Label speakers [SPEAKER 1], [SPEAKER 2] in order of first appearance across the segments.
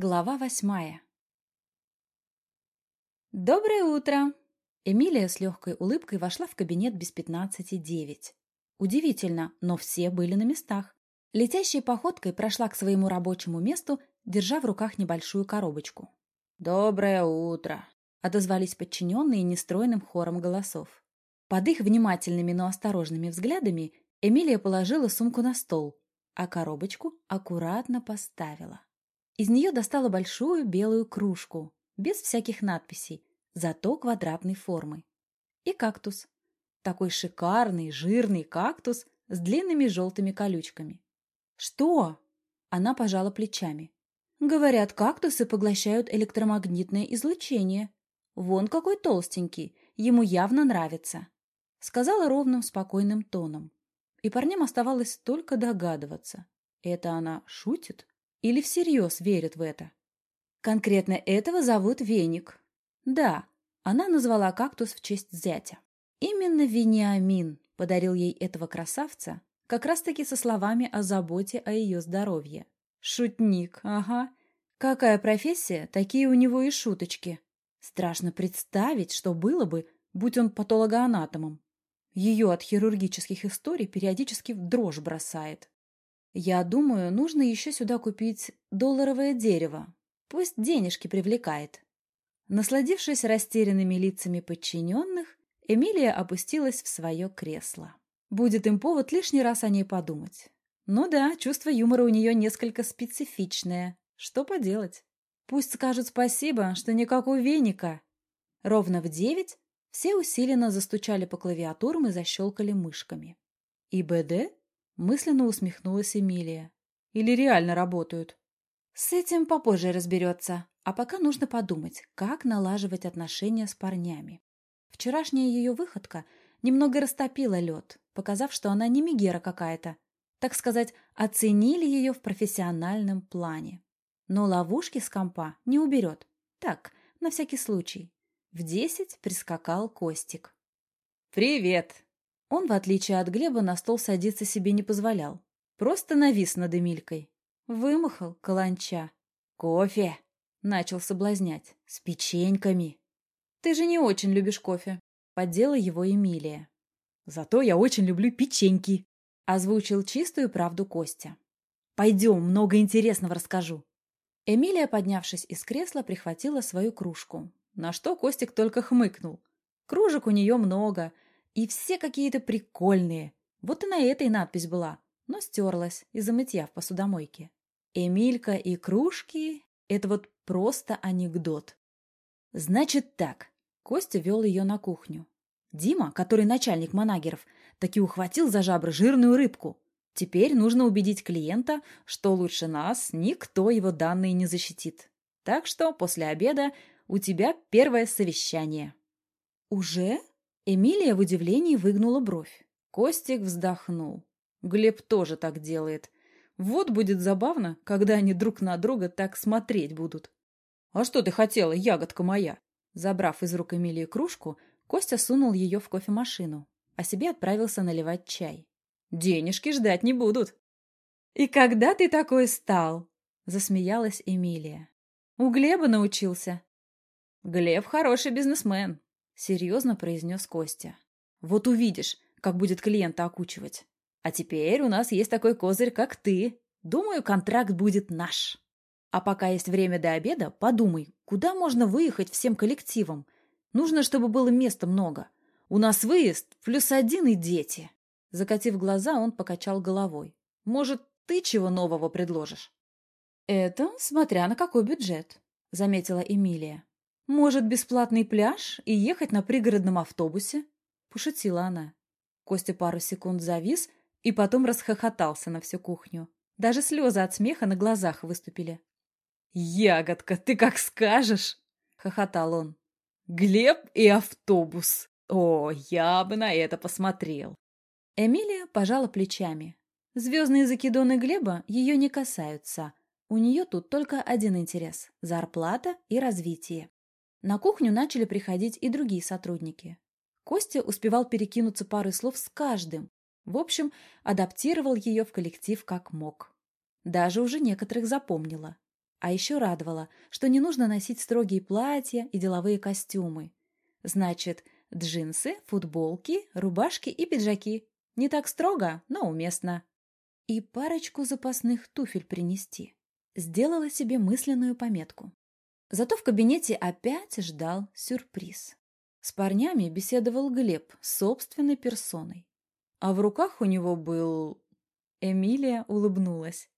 [SPEAKER 1] Глава восьмая «Доброе утро!» Эмилия с легкой улыбкой вошла в кабинет без пятнадцати девять. Удивительно, но все были на местах. Летящей походкой прошла к своему рабочему месту, держа в руках небольшую коробочку. «Доброе утро!» — отозвались подчиненные нестройным хором голосов. Под их внимательными, но осторожными взглядами Эмилия положила сумку на стол, а коробочку аккуратно поставила. Из нее достала большую белую кружку, без всяких надписей, зато квадратной формы. И кактус. Такой шикарный, жирный кактус с длинными желтыми колючками. «Что?» Она пожала плечами. «Говорят, кактусы поглощают электромагнитное излучение. Вон какой толстенький, ему явно нравится», — сказала ровным, спокойным тоном. И парням оставалось только догадываться. Это она шутит или всерьез верит в это? Конкретно этого зовут Веник. Да, она назвала кактус в честь зятя. Именно Вениамин подарил ей этого красавца, как раз-таки со словами о заботе о ее здоровье. Шутник, ага. Какая профессия, такие у него и шуточки. Страшно представить, что было бы, будь он патологоанатомом. Ее от хирургических историй периодически в дрожь бросает. Я думаю, нужно еще сюда купить долларовое дерево. Пусть денежки привлекает. Насладившись растерянными лицами подчиненных, Эмилия опустилась в свое кресло. Будет им повод лишний раз о ней подумать. Ну да, чувство юмора у нее несколько специфичное. Что поделать? Пусть скажут спасибо, что никакого веника. Ровно в девять все усиленно застучали по клавиатурам и защелкали мышками. И БД Мысленно усмехнулась Эмилия. Или реально работают? С этим попозже разберется. А пока нужно подумать, как налаживать отношения с парнями. Вчерашняя ее выходка немного растопила лед, показав, что она не мигера какая-то. Так сказать, оценили ее в профессиональном плане. Но ловушки с компа не уберет. Так, на всякий случай. В десять прискакал Костик. «Привет!» Он, в отличие от Глеба, на стол садиться себе не позволял. Просто навис над Эмилькой. Вымахал каланча. «Кофе!» — начал соблазнять. «С печеньками!» «Ты же не очень любишь кофе!» — поддела его Эмилия. «Зато я очень люблю печеньки!» — озвучил чистую правду Костя. «Пойдем, много интересного расскажу!» Эмилия, поднявшись из кресла, прихватила свою кружку. На что Костик только хмыкнул. Кружек у нее много — и все какие-то прикольные. Вот и на этой надпись была, но стерлась из-за мытья в посудомойке. Эмилька и кружки — это вот просто анекдот. Значит так, Костя вел ее на кухню. Дима, который начальник манагеров, таки ухватил за жабры жирную рыбку. Теперь нужно убедить клиента, что лучше нас никто его данные не защитит. Так что после обеда у тебя первое совещание. «Уже?» Эмилия в удивлении выгнула бровь. Костик вздохнул. Глеб тоже так делает. Вот будет забавно, когда они друг на друга так смотреть будут. «А что ты хотела, ягодка моя?» Забрав из рук Эмилии кружку, Костя сунул ее в кофемашину, а себе отправился наливать чай. «Денежки ждать не будут». «И когда ты такой стал?» — засмеялась Эмилия. «У Глеба научился». «Глеб хороший бизнесмен», серьезно произнес Костя. Вот увидишь, как будет клиента окучивать. А теперь у нас есть такой козырь, как ты. Думаю, контракт будет наш. А пока есть время до обеда, подумай, куда можно выехать всем коллективом. Нужно, чтобы было места много. У нас выезд плюс один и дети. Закатив глаза, он покачал головой. Может, ты чего нового предложишь? Это смотря на какой бюджет, заметила Эмилия. «Может, бесплатный пляж и ехать на пригородном автобусе?» — пошутила она. Костя пару секунд завис и потом расхохотался на всю кухню. Даже слезы от смеха на глазах выступили. «Ягодка, ты как скажешь!» — хохотал он. «Глеб и автобус! О, я бы на это посмотрел!» Эмилия пожала плечами. Звездные закидоны Глеба ее не касаются. У нее тут только один интерес – зарплата и развитие. На кухню начали приходить и другие сотрудники. Костя успевал перекинуться парой слов с каждым. В общем, адаптировал ее в коллектив как мог. Даже уже некоторых запомнила. А еще радовало, что не нужно носить строгие платья и деловые костюмы. Значит, джинсы, футболки, рубашки и пиджаки. Не так строго, но уместно. И парочку запасных туфель принести. Сделала себе мысленную пометку. Зато в кабинете опять ждал сюрприз. С парнями беседовал Глеб собственной персоной. А в руках у него был... Эмилия улыбнулась.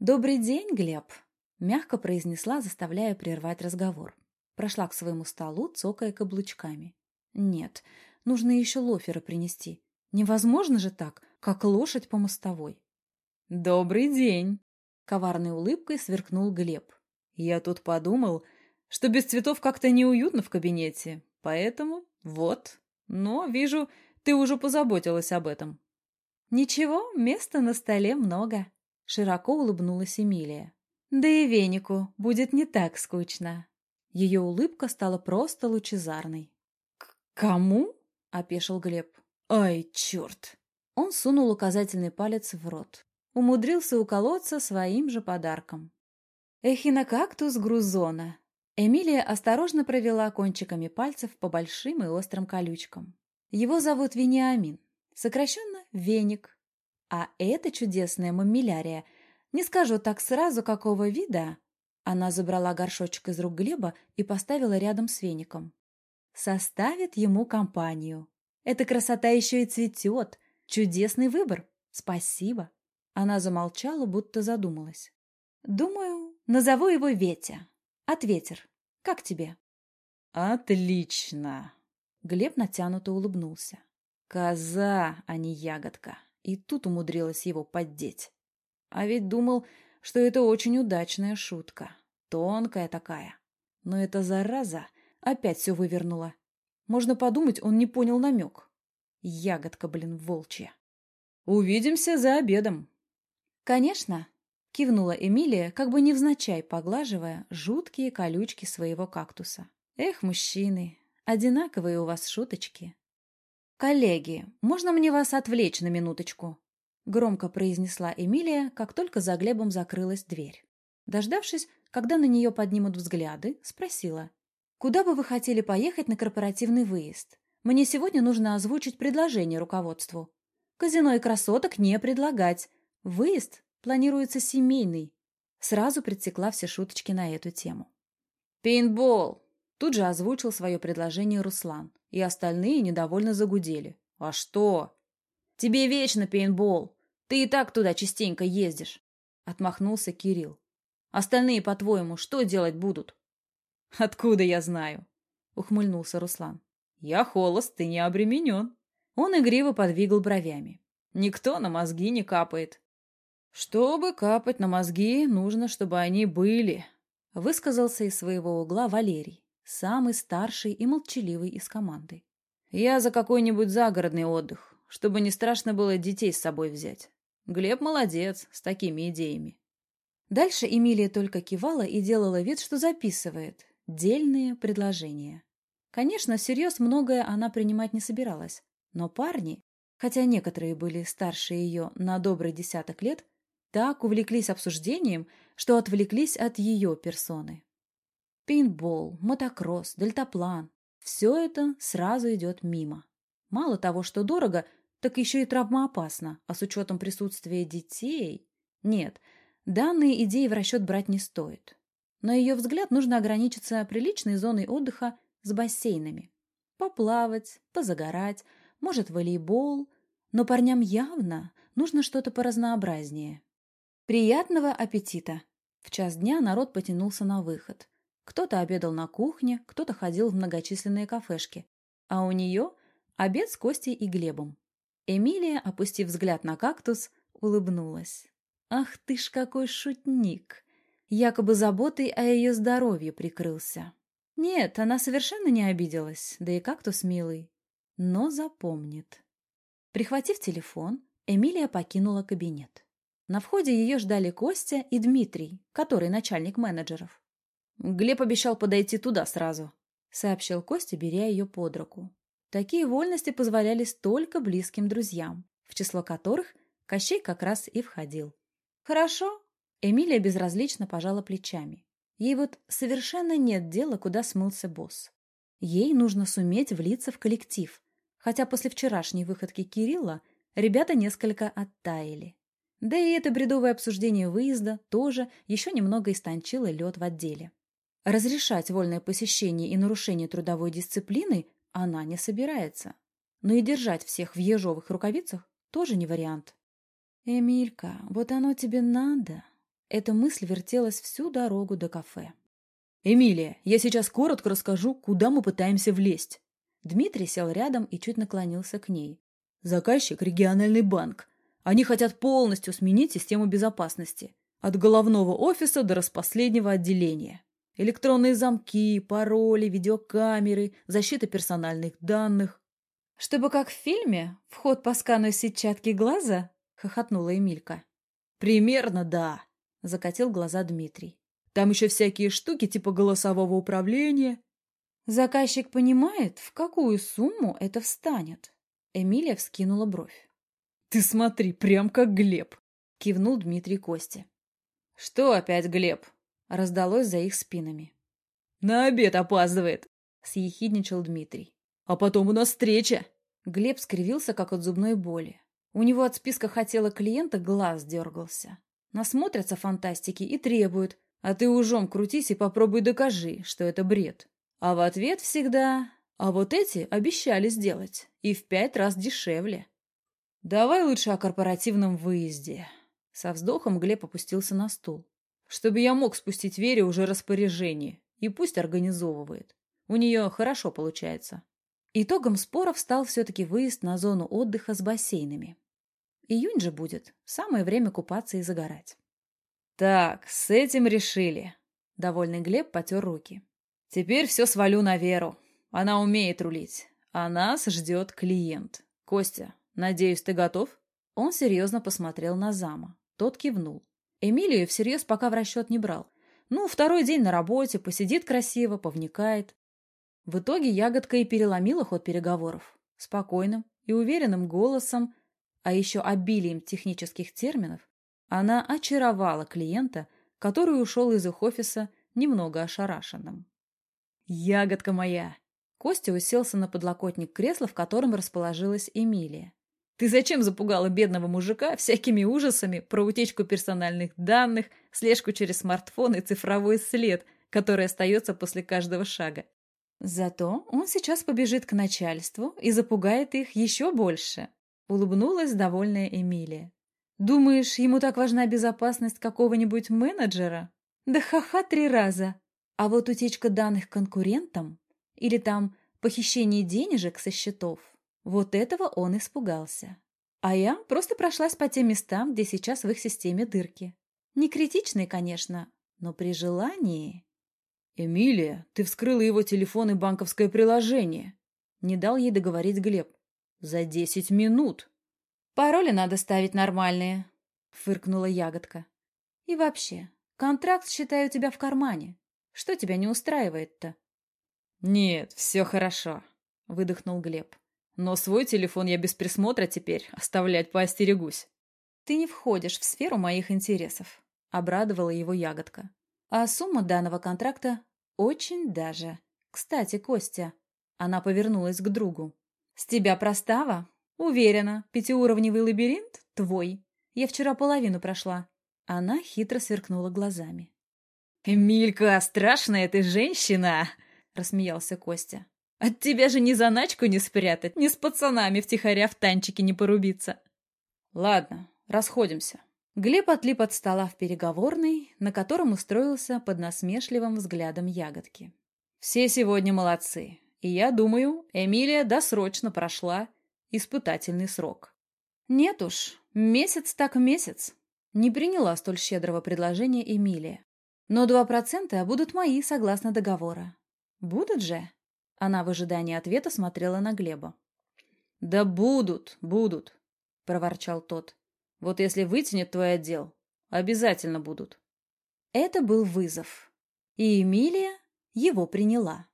[SPEAKER 1] «Добрый день, Глеб!» — мягко произнесла, заставляя прервать разговор. Прошла к своему столу, цокая каблучками. «Нет, нужно еще лофера принести. Невозможно же так, как лошадь по мостовой». «Добрый день!» — коварной улыбкой сверкнул Глеб. «Я тут подумал, что без цветов как-то неуютно в кабинете, поэтому вот. Но, вижу, ты уже позаботилась об этом». «Ничего, места на столе много», — широко улыбнулась Эмилия. «Да и венику будет не так скучно». Ее улыбка стала просто лучезарной. «К кому?» — опешил Глеб. «Ай, черт!» Он сунул указательный палец в рот. Умудрился уколоться своим же подарком. Эхинокактус грузона. Эмилия осторожно провела кончиками пальцев по большим и острым колючкам. Его зовут Вениамин сокращенно веник. А эта чудесная маммилярия, не скажу так сразу, какого вида, она забрала горшочек из рук Глеба и поставила рядом с веником. Составит ему компанию. Эта красота еще и цветет. Чудесный выбор. Спасибо. Она замолчала, будто задумалась. Думаю, назову его Ветя. От ветер. Как тебе? Отлично. Глеб натянуто улыбнулся. Коза, а не ягодка. И тут умудрилась его поддеть. А ведь думал, что это очень удачная шутка. Тонкая такая. Но эта зараза опять все вывернула. Можно подумать, он не понял намек. Ягодка, блин, волчья. «Увидимся за обедом». «Конечно», — кивнула Эмилия, как бы невзначай поглаживая жуткие колючки своего кактуса. «Эх, мужчины, одинаковые у вас шуточки». «Коллеги, можно мне вас отвлечь на минуточку?» Громко произнесла Эмилия, как только за Глебом закрылась дверь. Дождавшись, когда на нее поднимут взгляды, спросила. «Куда бы вы хотели поехать на корпоративный выезд? Мне сегодня нужно озвучить предложение руководству. Казино и красоток не предлагать. Выезд планируется семейный». Сразу предсекла все шуточки на эту тему. «Пейнтбол!» Тут же озвучил свое предложение Руслан, и остальные недовольно загудели. «А что?» «Тебе вечно пейнтбол. Ты и так туда частенько ездишь», — отмахнулся Кирилл. «Остальные, по-твоему, что делать будут?» «Откуда я знаю?» — ухмыльнулся Руслан. «Я холост, ты не обременен». Он игриво подвигал бровями. «Никто на мозги не капает». «Чтобы капать на мозги, нужно, чтобы они были», — высказался из своего угла Валерий самый старший и молчаливый из команды. «Я за какой-нибудь загородный отдых, чтобы не страшно было детей с собой взять. Глеб молодец, с такими идеями». Дальше Эмилия только кивала и делала вид, что записывает. Дельные предложения. Конечно, всерьез многое она принимать не собиралась. Но парни, хотя некоторые были старше ее на добрый десяток лет, так увлеклись обсуждением, что отвлеклись от ее персоны. Пейнтбол, мотокросс, дельтаплан – все это сразу идет мимо. Мало того, что дорого, так еще и травмоопасно, а с учетом присутствия детей... Нет, данные идеи в расчет брать не стоит. На ее взгляд нужно ограничиться приличной зоной отдыха с бассейнами. Поплавать, позагорать, может, волейбол, но парням явно нужно что-то поразнообразнее. Приятного аппетита! В час дня народ потянулся на выход – кто-то обедал на кухне, кто-то ходил в многочисленные кафешки. А у нее обед с Костей и Глебом. Эмилия, опустив взгляд на кактус, улыбнулась. «Ах ты ж какой шутник!» Якобы заботой о ее здоровье прикрылся. Нет, она совершенно не обиделась, да и кактус милый. Но запомнит. Прихватив телефон, Эмилия покинула кабинет. На входе ее ждали Костя и Дмитрий, который начальник менеджеров. Глеб обещал подойти туда сразу, сообщил Костя, беря ее под руку. Такие вольности позволялись только близким друзьям, в число которых Кощей как раз и входил. «Хорошо», Эмилия безразлично пожала плечами. Ей вот совершенно нет дела, куда смылся босс. Ей нужно суметь влиться в коллектив, хотя после вчерашней выходки Кирилла ребята несколько оттаяли. Да и это бредовое обсуждение выезда тоже еще немного истончило лед в отделе. Разрешать вольное посещение и нарушение трудовой дисциплины она не собирается. Но и держать всех в ежовых рукавицах тоже не вариант. «Эмилька, вот оно тебе надо?» Эта мысль вертелась всю дорогу до кафе.
[SPEAKER 2] «Эмилия, я сейчас коротко расскажу, куда мы пытаемся влезть».
[SPEAKER 1] Дмитрий сел рядом и чуть наклонился к ней.
[SPEAKER 2] «Заказчик – региональный банк. Они хотят полностью сменить систему безопасности. От головного офиса до распоследнего отделения. Электронные замки, пароли, видеокамеры, защита персональных данных.
[SPEAKER 1] «Чтобы как в фильме, вход по скану сетчатки глаза?» — хохотнула Эмилька.
[SPEAKER 2] «Примерно да», — закатил глаза Дмитрий. «Там еще всякие штуки типа голосового управления».
[SPEAKER 1] «Заказчик понимает, в какую сумму это встанет?» Эмилия вскинула бровь.
[SPEAKER 2] «Ты смотри, прям как Глеб!»
[SPEAKER 1] — кивнул Дмитрий Кости.
[SPEAKER 2] «Что опять Глеб?»
[SPEAKER 1] Раздалось за их спинами.
[SPEAKER 2] «На обед опаздывает!»
[SPEAKER 1] — съехидничал Дмитрий.
[SPEAKER 2] «А потом у нас встреча!»
[SPEAKER 1] Глеб скривился, как от зубной боли. У него от списка хотела клиента глаз дергался. Насмотрятся фантастики и требуют, а ты ужом крутись и попробуй докажи, что это бред. А в ответ всегда... А вот эти обещали сделать. И в пять раз дешевле. Давай лучше о корпоративном выезде. Со вздохом Глеб опустился на стул чтобы я мог спустить Вере уже распоряжение, и пусть организовывает. У нее хорошо получается. Итогом споров стал все-таки выезд на зону отдыха с бассейнами. Июнь же будет, самое время купаться и загорать.
[SPEAKER 2] Так, с этим решили.
[SPEAKER 1] Довольный Глеб потер руки.
[SPEAKER 2] Теперь все свалю на Веру. Она умеет рулить. А нас ждет клиент. Костя, надеюсь, ты готов?
[SPEAKER 1] Он серьезно посмотрел на зама. Тот кивнул. Эмилию всерьез пока в расчет не брал. Ну, второй день на работе, посидит красиво, повникает. В итоге ягодка и переломила ход переговоров. Спокойным и уверенным голосом, а еще обилием технических терминов, она очаровала клиента, который ушел из их офиса немного ошарашенным.
[SPEAKER 2] «Ягодка моя!»
[SPEAKER 1] Костя уселся на подлокотник кресла, в котором расположилась Эмилия.
[SPEAKER 2] Ты зачем запугала бедного мужика всякими ужасами про утечку персональных данных, слежку через смартфон и цифровой след, который остается после каждого шага?
[SPEAKER 1] Зато он сейчас побежит к начальству и запугает их еще больше. Улыбнулась довольная Эмилия. Думаешь, ему так важна безопасность какого-нибудь менеджера? Да ха-ха три раза. А вот утечка данных конкурентам или там похищение денежек со счетов вот этого он испугался. А я просто прошлась по тем местам, где сейчас в их системе дырки. Не критичные, конечно, но при желании...
[SPEAKER 2] «Эмилия, ты вскрыла его телефон и банковское приложение!» Не дал ей договорить Глеб. «За десять минут!»
[SPEAKER 1] «Пароли надо ставить нормальные», — фыркнула ягодка. «И вообще, контракт, считаю, у тебя в кармане. Что тебя не устраивает-то?»
[SPEAKER 2] «Нет, все хорошо», — выдохнул Глеб. Но свой телефон я без присмотра теперь оставлять поостерегусь.
[SPEAKER 1] Ты не входишь в сферу моих интересов, обрадовала его ягодка. А сумма данного контракта очень даже. Кстати, Костя, она повернулась к другу. С тебя простава? Уверена, пятиуровневый лабиринт твой. Я вчера половину прошла. Она хитро сверкнула глазами.
[SPEAKER 2] «Эмилька, страшная ты женщина!» — рассмеялся Костя. От тебя же ни заначку не спрятать, ни с пацанами втихаря в танчике не порубиться.
[SPEAKER 1] Ладно, расходимся. Глеб отлип от стола в переговорной, на котором устроился под насмешливым взглядом ягодки. Все сегодня молодцы, и я думаю, Эмилия досрочно прошла испытательный срок. Нет уж, месяц так месяц. Не приняла столь щедрого предложения Эмилия. Но два процента будут мои согласно договора. Будут же? Она в ожидании ответа смотрела на Глеба.
[SPEAKER 2] «Да будут, будут», — проворчал тот. «Вот если вытянет твой отдел, обязательно будут».
[SPEAKER 1] Это был вызов. И Эмилия его приняла.